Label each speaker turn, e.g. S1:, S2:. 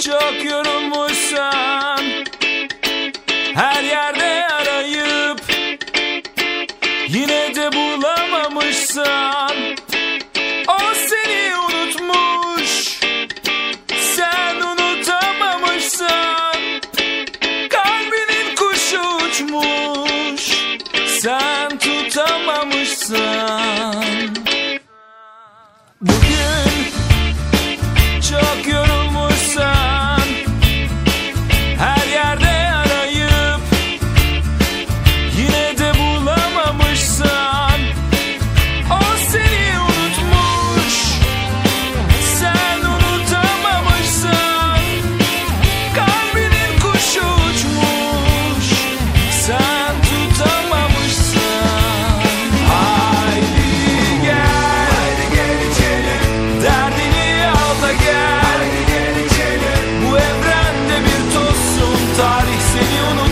S1: çok yorulmuşsan Her yerde arayıp Yine de bulamamışsan conseguiu no